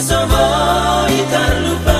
nasobo itarlupamo Salele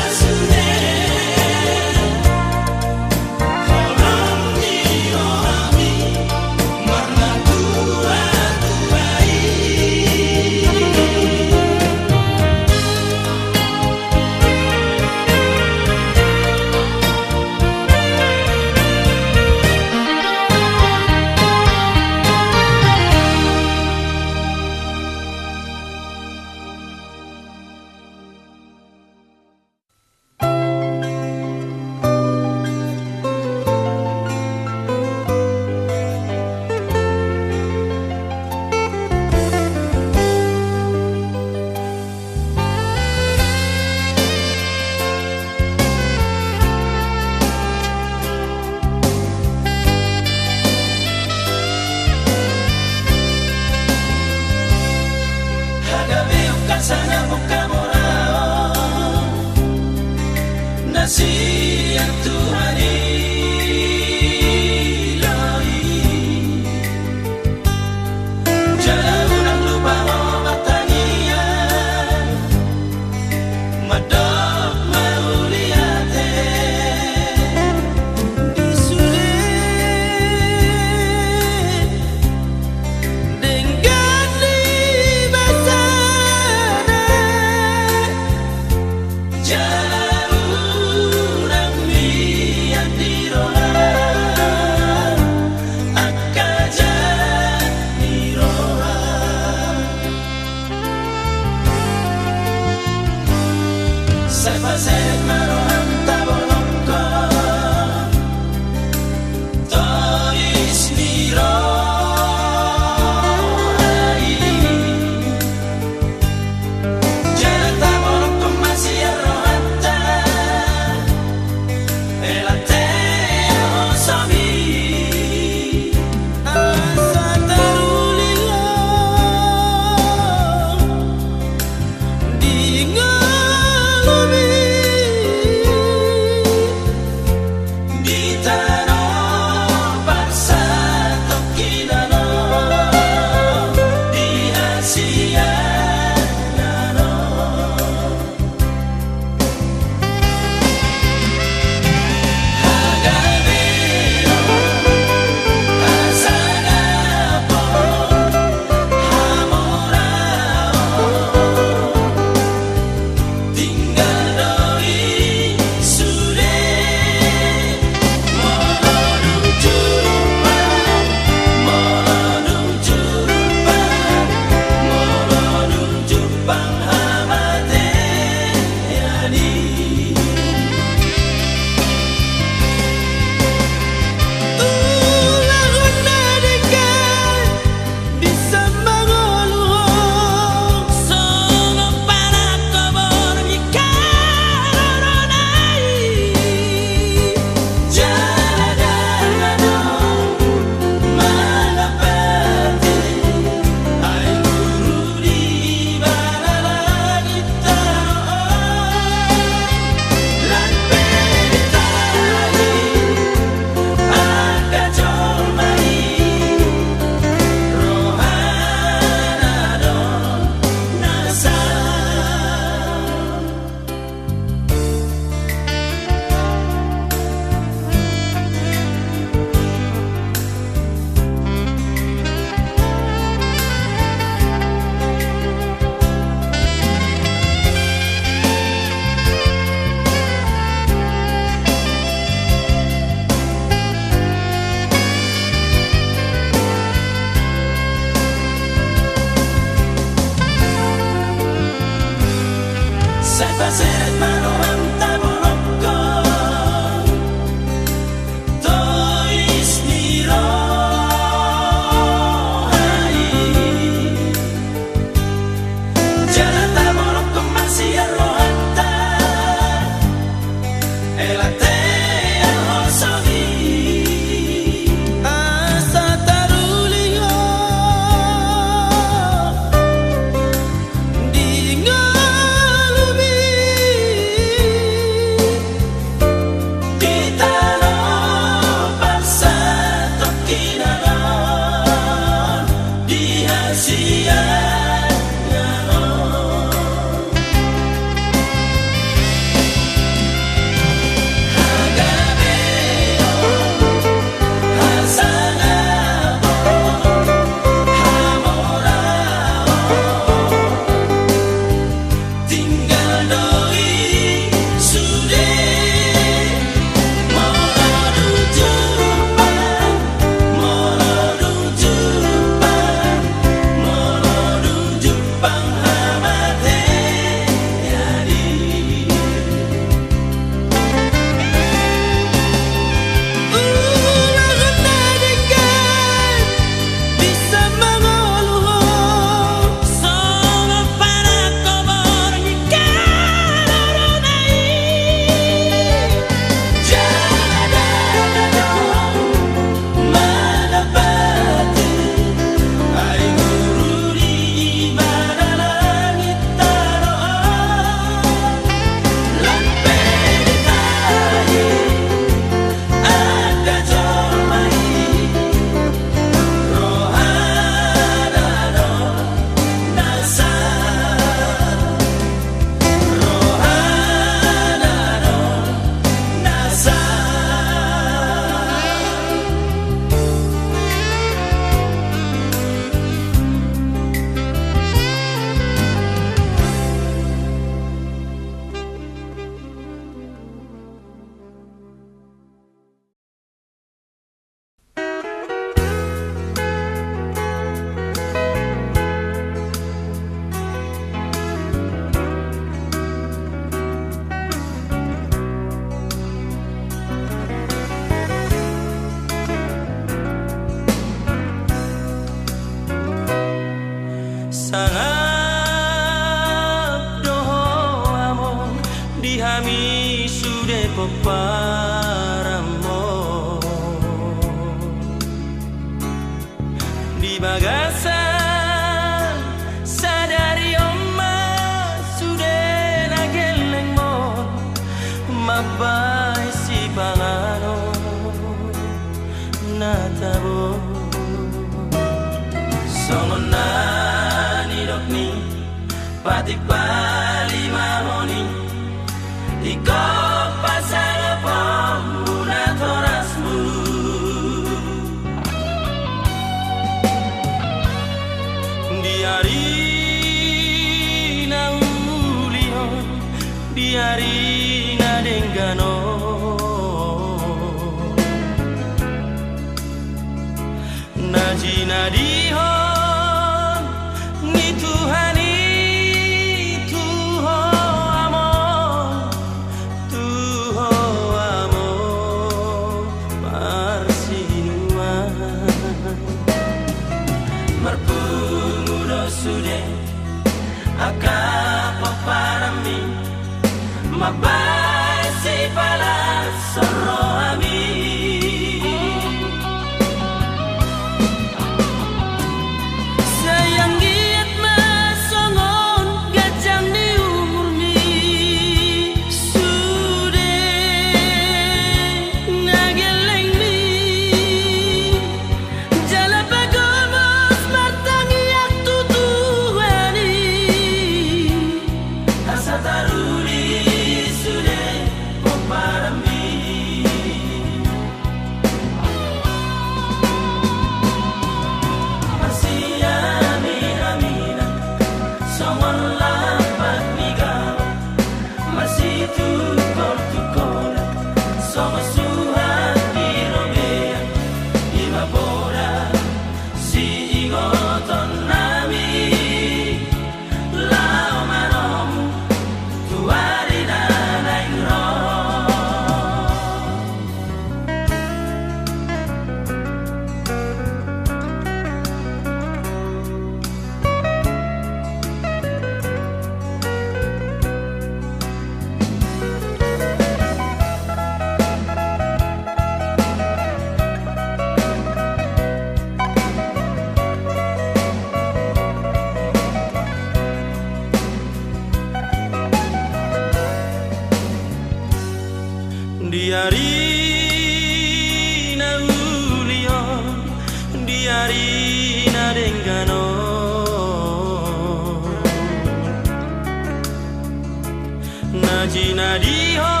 I Maria.